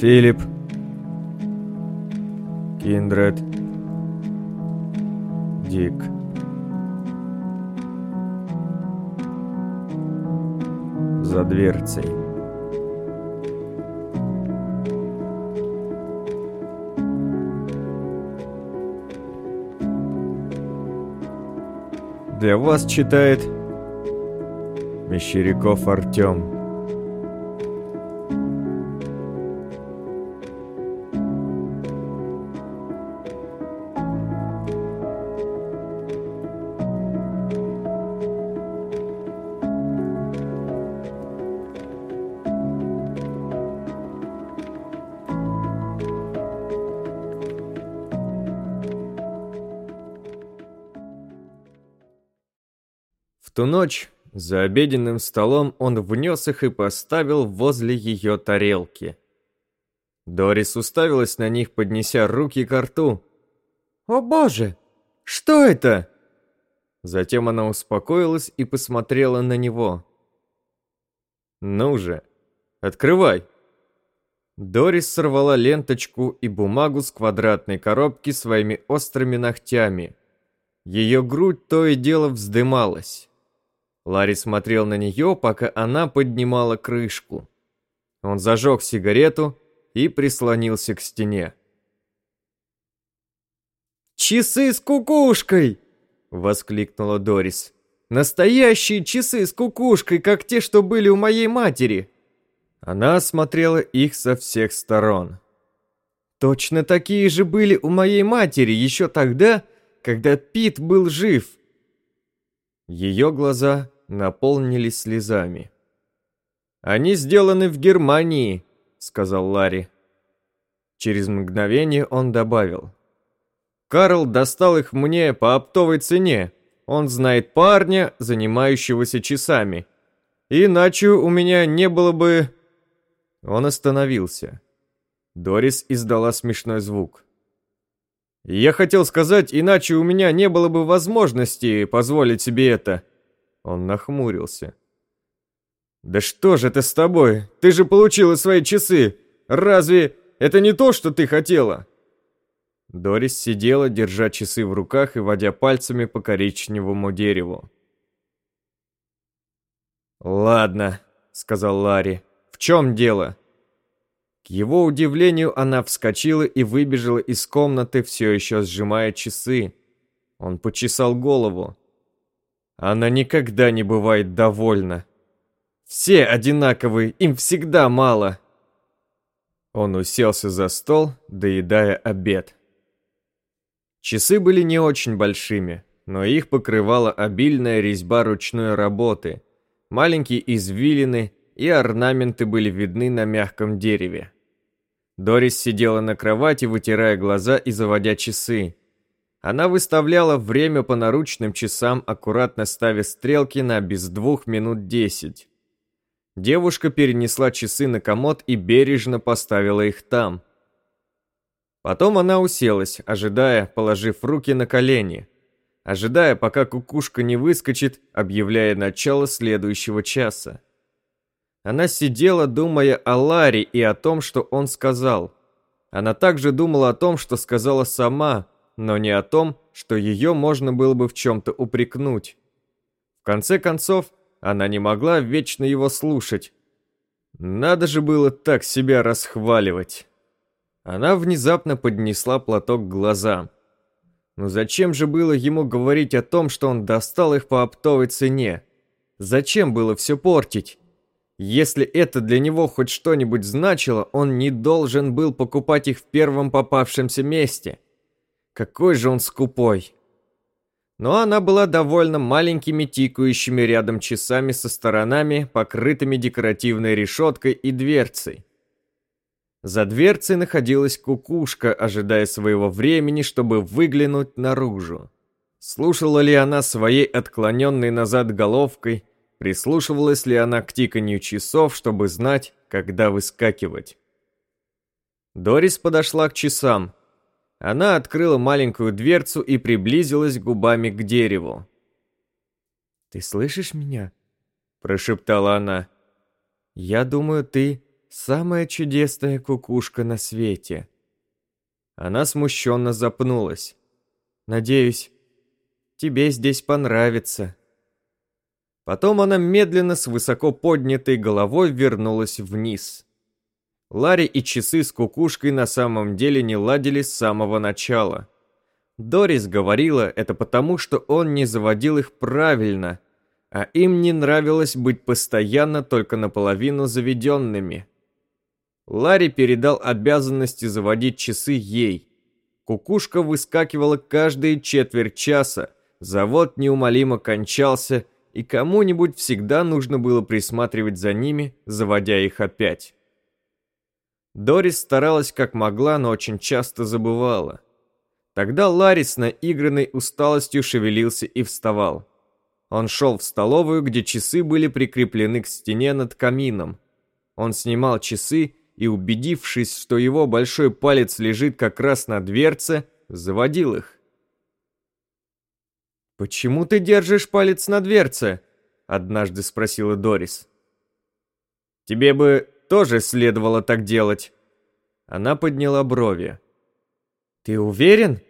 Филипп. Киндред. Дик. За дверцей. Для вас читает Мещеряков Артем. Ту ночь за обеденным столом он внес их и поставил возле ее тарелки. Дорис уставилась на них, поднеся руки к рту. «О боже! Что это?» Затем она успокоилась и посмотрела на него. «Ну же, открывай!» Дорис сорвала ленточку и бумагу с квадратной коробки своими острыми ногтями. Ее грудь то и дело вздымалась. Ларри смотрел на нее, пока она поднимала крышку. Он зажег сигарету и прислонился к стене. «Часы с кукушкой!» — воскликнула Дорис. «Настоящие часы с кукушкой, как те, что были у моей матери!» Она осмотрела их со всех сторон. «Точно такие же были у моей матери еще тогда, когда Пит был жив!» Ее глаза наполнились слезами. «Они сделаны в Германии», — сказал Ларри. Через мгновение он добавил. «Карл достал их мне по оптовой цене. Он знает парня, занимающегося часами. Иначе у меня не было бы...» Он остановился. Дорис издала смешной звук. «Я хотел сказать, иначе у меня не было бы возможности позволить себе это». Он нахмурился. «Да что же это с тобой? Ты же получила свои часы! Разве это не то, что ты хотела?» Дорис сидела, держа часы в руках и водя пальцами по коричневому дереву. «Ладно», — сказал Ларри. «В чем дело?» К его удивлению, она вскочила и выбежала из комнаты, все еще сжимая часы. Он почесал голову. Она никогда не бывает довольна. Все одинаковые, им всегда мало. Он уселся за стол, доедая обед. Часы были не очень большими, но их покрывала обильная резьба ручной работы. Маленькие извилины и орнаменты были видны на мягком дереве. Дорис сидела на кровати, вытирая глаза и заводя часы. Она выставляла время по наручным часам, аккуратно ставя стрелки на без двух минут десять. Девушка перенесла часы на комод и бережно поставила их там. Потом она уселась, ожидая, положив руки на колени. Ожидая, пока кукушка не выскочит, объявляя начало следующего часа. Она сидела, думая о Ларе и о том, что он сказал. Она также думала о том, что сказала сама, но не о том, что ее можно было бы в чем-то упрекнуть. В конце концов, она не могла вечно его слушать. Надо же было так себя расхваливать. Она внезапно поднесла платок к глазам. Но зачем же было ему говорить о том, что он достал их по оптовой цене? Зачем было все портить? Если это для него хоть что-нибудь значило, он не должен был покупать их в первом попавшемся месте. Какой же он скупой. Но она была довольно маленькими тикающими рядом часами со сторонами, покрытыми декоративной решеткой и дверцей. За дверцей находилась кукушка, ожидая своего времени, чтобы выглянуть наружу. Слушала ли она своей отклоненной назад головкой, прислушивалась ли она к тиканью часов, чтобы знать, когда выскакивать. Дорис подошла к часам, она открыла маленькую дверцу и приблизилась губами к дереву. «Ты слышишь меня?» – прошептала она. «Я думаю, ты самая чудесная кукушка на свете. Она смущенно запнулась. Надеюсь, тебе здесь понравится. Потом она медленно с высоко поднятой головой вернулась вниз. Ларри и часы с кукушкой на самом деле не ладили с самого начала. Дорис говорила это потому, что он не заводил их правильно, а им не нравилось быть постоянно только наполовину заведенными. Ларри передал обязанности заводить часы ей. Кукушка выскакивала каждые четверть часа, завод неумолимо кончался, и кому-нибудь всегда нужно было присматривать за ними, заводя их опять. Дорис старалась как могла, но очень часто забывала. Тогда Ларри с наигранной усталостью шевелился и вставал. Он шел в столовую, где часы были прикреплены к стене над камином. Он снимал часы и, убедившись, что его большой палец лежит как раз на дверце, заводил их. «Почему ты держишь палец на дверце?» — однажды спросила Дорис. «Тебе бы тоже следовало так делать». Она подняла брови. «Ты уверен?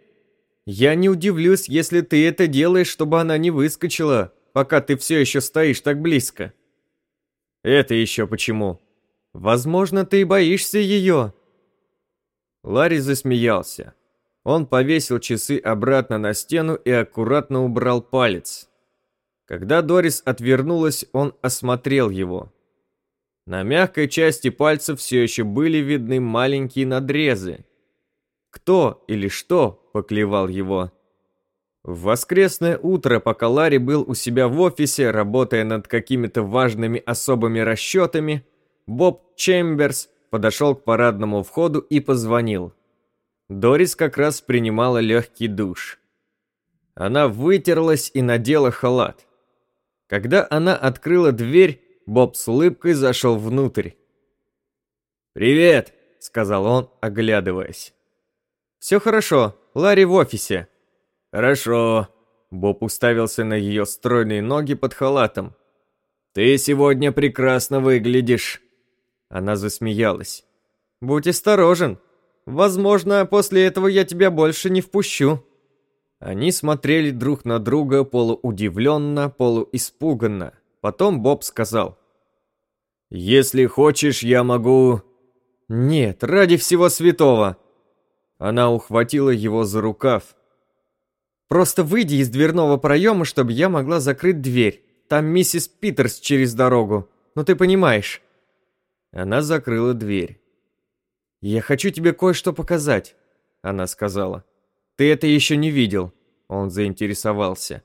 Я не удивлюсь, если ты это делаешь, чтобы она не выскочила, пока ты все еще стоишь так близко». «Это еще почему?» «Возможно, ты и боишься ее». Ларри засмеялся. Он повесил часы обратно на стену и аккуратно убрал палец. Когда Дорис отвернулась, он осмотрел его. На мягкой части пальца все еще были видны маленькие надрезы. Кто или что поклевал его? В воскресное утро, пока Ларри был у себя в офисе, работая над какими-то важными особыми расчетами, Боб Чемберс подошел к парадному входу и позвонил. Дорис как раз принимала легкий душ. Она вытерлась и надела халат. Когда она открыла дверь, Боб с улыбкой зашел внутрь. «Привет!» — сказал он, оглядываясь. «Все хорошо, Ларри в офисе». «Хорошо». Боб уставился на ее стройные ноги под халатом. «Ты сегодня прекрасно выглядишь». Она засмеялась. «Будь осторожен. Возможно, после этого я тебя больше не впущу». Они смотрели друг на друга полуудивленно, полуиспуганно. Потом Боб сказал. «Если хочешь, я могу...» «Нет, ради всего святого!» Она ухватила его за рукав. «Просто выйди из дверного проема, чтобы я могла закрыть дверь. Там миссис Питерс через дорогу. Ну ты понимаешь». Она закрыла дверь. «Я хочу тебе кое-что показать», — она сказала. «Ты это еще не видел», — он заинтересовался.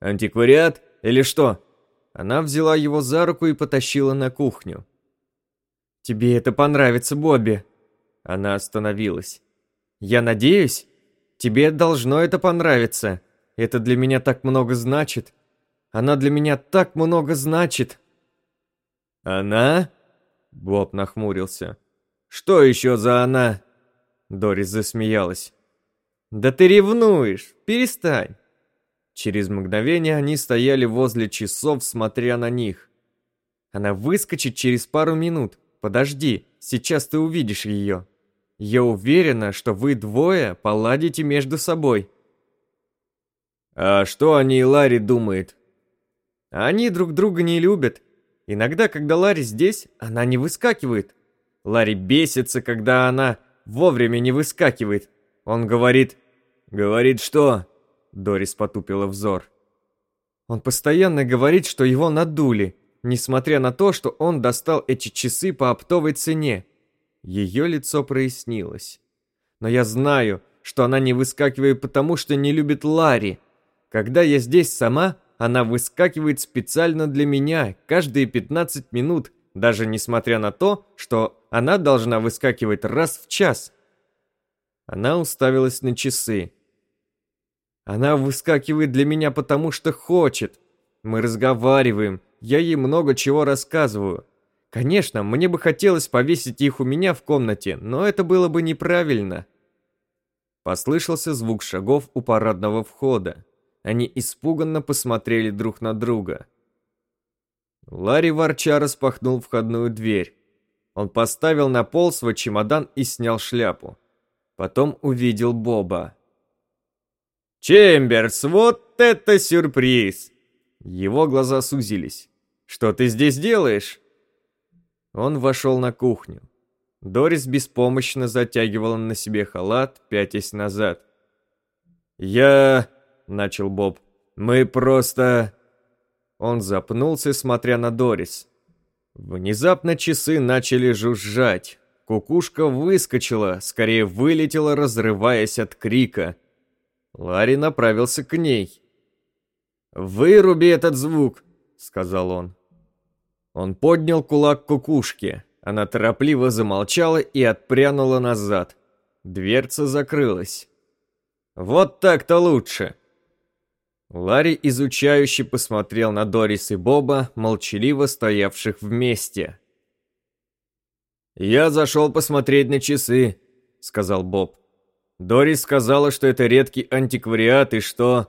«Антиквариат или что?» Она взяла его за руку и потащила на кухню. «Тебе это понравится, Бобби!» Она остановилась. «Я надеюсь, тебе должно это понравиться. Это для меня так много значит. Она для меня так много значит». «Она?» Боб нахмурился. «Что еще за она?» Дорис засмеялась. «Да ты ревнуешь! Перестань! Через мгновение они стояли возле часов, смотря на них. Она выскочит через пару минут. Подожди, сейчас ты увидишь ее. Я уверена, что вы двое поладите между собой. А что они и Ларри думает? Они друг друга не любят. Иногда, когда Ларри здесь, она не выскакивает. Ларри бесится, когда она вовремя не выскакивает. Он говорит... Говорит что? Дорис потупила взор. Он постоянно говорит, что его надули, несмотря на то, что он достал эти часы по оптовой цене. Ее лицо прояснилось. Но я знаю, что она не выскакивает потому, что не любит Ларри. Когда я здесь сама, она выскакивает специально для меня каждые 15 минут, даже несмотря на то, что она должна выскакивать раз в час. Она уставилась на часы. Она выскакивает для меня потому, что хочет. Мы разговариваем, я ей много чего рассказываю. Конечно, мне бы хотелось повесить их у меня в комнате, но это было бы неправильно. Послышался звук шагов у парадного входа. Они испуганно посмотрели друг на друга. Ларри ворча распахнул входную дверь. Он поставил на пол свой чемодан и снял шляпу. Потом увидел Боба. «Чемберс, вот это сюрприз!» Его глаза сузились. «Что ты здесь делаешь?» Он вошел на кухню. Дорис беспомощно затягивала на себе халат, пятясь назад. «Я...» — начал Боб. «Мы просто...» Он запнулся, смотря на Дорис. Внезапно часы начали жужжать. Кукушка выскочила, скорее вылетела, разрываясь от крика. Ларри направился к ней. «Выруби этот звук», — сказал он. Он поднял кулак кукушке. Она торопливо замолчала и отпрянула назад. Дверца закрылась. «Вот так-то лучше!» Ларри изучающе посмотрел на Дорис и Боба, молчаливо стоявших вместе. «Я зашел посмотреть на часы», — сказал Боб. «Дорис сказала, что это редкий антиквариат и что...»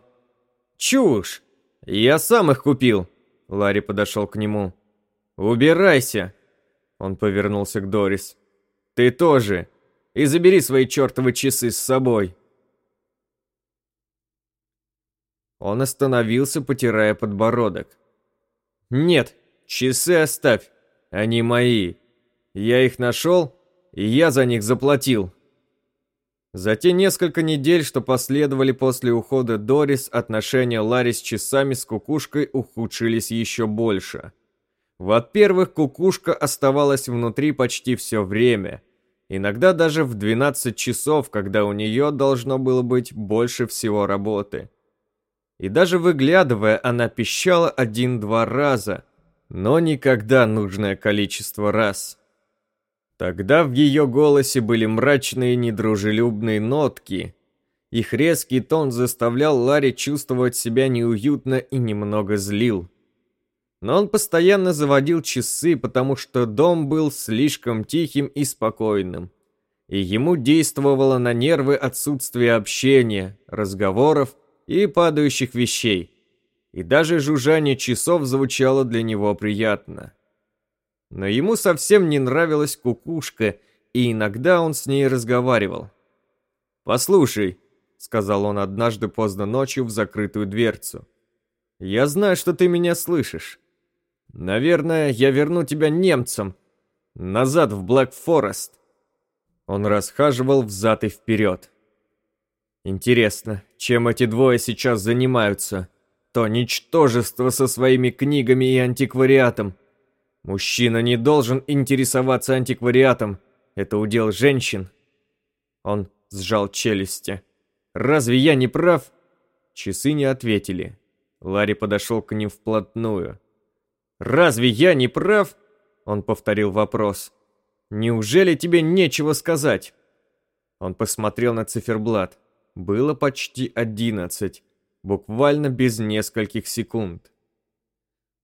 «Чушь! Я сам их купил!» Ларри подошел к нему. «Убирайся!» Он повернулся к Дорис. «Ты тоже! И забери свои чертовы часы с собой!» Он остановился, потирая подбородок. «Нет, часы оставь, они мои. Я их нашел, и я за них заплатил». За те несколько недель, что последовали после ухода Дорис, отношения Ларри с часами с кукушкой ухудшились еще больше. Во-первых, кукушка оставалась внутри почти все время, иногда даже в 12 часов, когда у нее должно было быть больше всего работы. И даже выглядывая, она пищала один-два раза, но никогда нужное количество раз. Тогда в ее голосе были мрачные недружелюбные нотки. Их резкий тон заставлял Ларри чувствовать себя неуютно и немного злил. Но он постоянно заводил часы, потому что дом был слишком тихим и спокойным. И ему действовало на нервы отсутствие общения, разговоров и падающих вещей. И даже жужжание часов звучало для него приятно. Но ему совсем не нравилась кукушка, и иногда он с ней разговаривал. «Послушай», — сказал он однажды поздно ночью в закрытую дверцу, «я знаю, что ты меня слышишь. Наверное, я верну тебя немцам, назад в Блэк Форест». Он расхаживал взад и вперед. Интересно, чем эти двое сейчас занимаются? То ничтожество со своими книгами и антиквариатом. Мужчина не должен интересоваться антиквариатом. Это удел женщин. Он сжал челюсти. Разве я не прав? Часы не ответили. Ларри подошел к ним вплотную. «Разве я не прав?» Он повторил вопрос. «Неужели тебе нечего сказать?» Он посмотрел на циферблат. Было почти одиннадцать, буквально без нескольких секунд.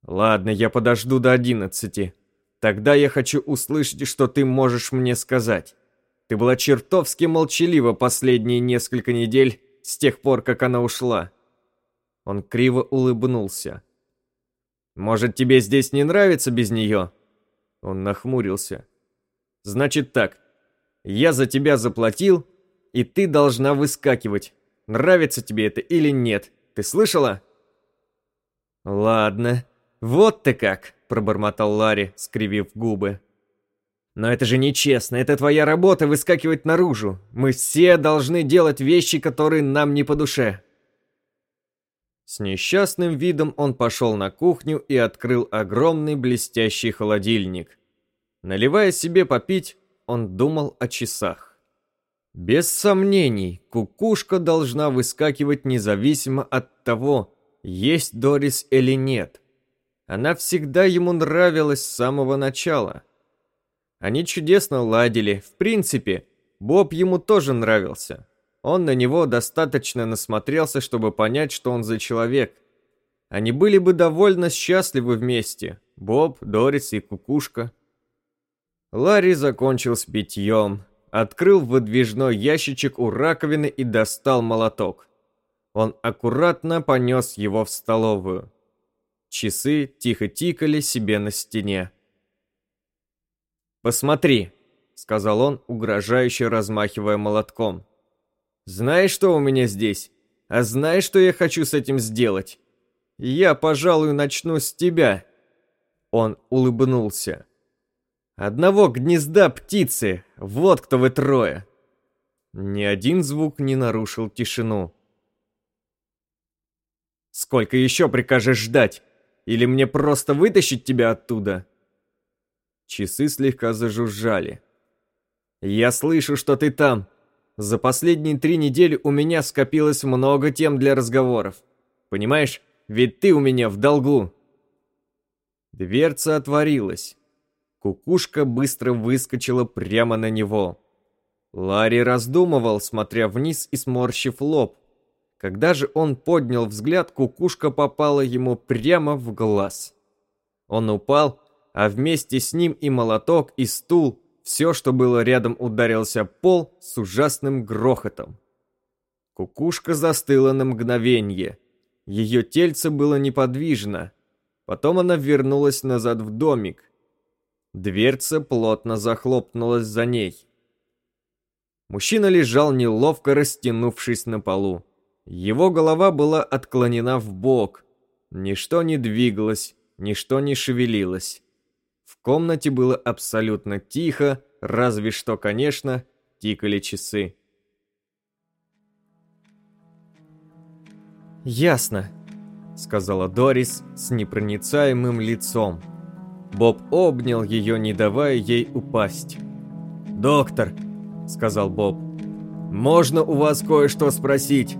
Ладно, я подожду до одиннадцати. Тогда я хочу услышать, что ты можешь мне сказать. Ты была чертовски молчалива последние несколько недель с тех пор, как она ушла. Он криво улыбнулся. Может, тебе здесь не нравится без нее? Он нахмурился. Значит так, я за тебя заплатил, и ты должна выскакивать. Нравится тебе это или нет? Ты слышала? Ладно. Вот ты как, пробормотал Ларри, скривив губы. Но это же нечестно, это твоя работа выскакивать наружу. Мы все должны делать вещи, которые нам не по душе. С несчастным видом он пошел на кухню и открыл огромный блестящий холодильник. Наливая себе попить, он думал о часах. Без сомнений, кукушка должна выскакивать независимо от того, есть Дорис или нет. Она всегда ему нравилась с самого начала. Они чудесно ладили, в принципе, Боб ему тоже нравился. Он на него достаточно насмотрелся, чтобы понять, что он за человек. Они были бы довольно счастливы вместе, Боб, Дорис и Кукушка. Ларри закончил с питьем, открыл выдвижной ящичек у раковины и достал молоток. Он аккуратно понес его в столовую. Часы тихо тикали себе на стене. «Посмотри», — сказал он, угрожающе размахивая молотком. «Знаешь, что у меня здесь? А знаешь, что я хочу с этим сделать? Я, пожалуй, начну с тебя». Он улыбнулся. «Одного гнезда птицы, вот кто вы трое!» Ни один звук не нарушил тишину. «Сколько еще прикажешь ждать? Или мне просто вытащить тебя оттуда?» Часы слегка зажужжали. «Я слышу, что ты там. За последние три недели у меня скопилось много тем для разговоров. Понимаешь, ведь ты у меня в долгу». Дверца отворилась. Кукушка быстро выскочила прямо на него. Ларри раздумывал, смотря вниз и сморщив лоб. Когда же он поднял взгляд, кукушка попала ему прямо в глаз. Он упал а вместе с ним и молоток, и стул, все, что было рядом, ударился пол с ужасным грохотом. Кукушка застыла на мгновенье. Ее тельце было неподвижно. Потом она вернулась назад в домик. Дверца плотно захлопнулась за ней. Мужчина лежал неловко растянувшись на полу. Его голова была отклонена в бок. Ничто не двигалось, ничто не шевелилось. В комнате было абсолютно тихо, разве что, конечно, тикали часы. «Ясно», — сказала Дорис с непроницаемым лицом. Боб обнял ее, не давая ей упасть. «Доктор», — сказал Боб, — «можно у вас кое-что спросить?»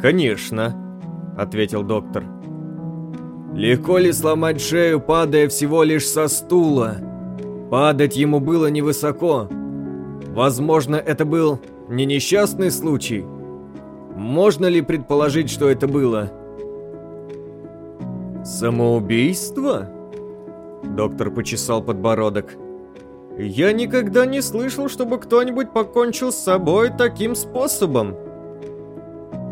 «Конечно», — ответил доктор. Легко ли сломать шею, падая всего лишь со стула? Падать ему было невысоко. Возможно, это был не несчастный случай. Можно ли предположить, что это было? Самоубийство? Доктор почесал подбородок. Я никогда не слышал, чтобы кто-нибудь покончил с собой таким способом.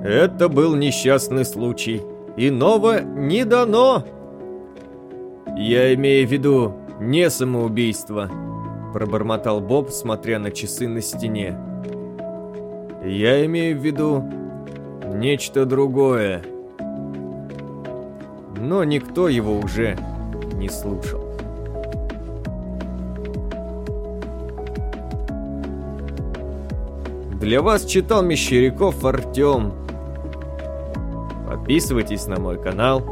Это был несчастный случай иного не дано. Я имею в виду не самоубийство, пробормотал Боб, смотря на часы на стене. Я имею в виду нечто другое. Но никто его уже не слушал. Для вас читал Мещеряков Артем. Подписывайтесь на мой канал,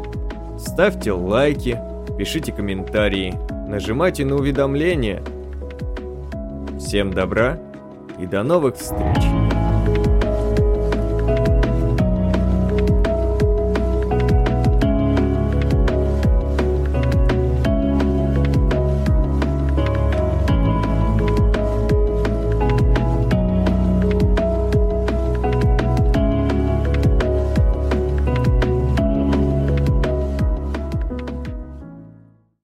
ставьте лайки, пишите комментарии, нажимайте на уведомления. Всем добра и до новых встреч!